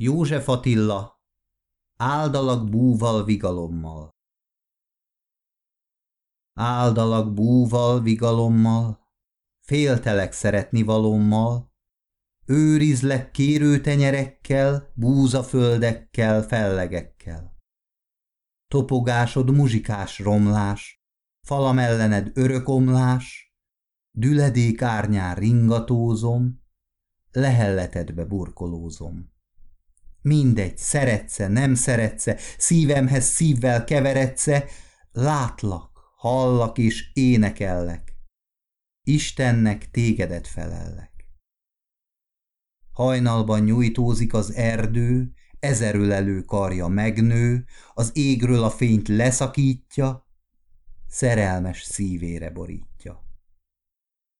József Attila, áldalak búval vigalommal. Áldalak búval vigalommal, féltelek szeretni valommal, őrizlek kérő tenyerekkel, búzaföldekkel, fellegekkel. Topogásod muzsikás romlás, falam ellened örökomlás, düledék árnyán ringatózom, lehelletedbe burkolózom. Mindegy, szeretsze, nem szeretsze, szívemhez szívvel keveredsze, látlak, hallak és énekellek. Istennek tégedet felellek. Hajnalban nyújtózik az erdő, ezerölelő karja megnő, az égről a fényt leszakítja, szerelmes szívére borít.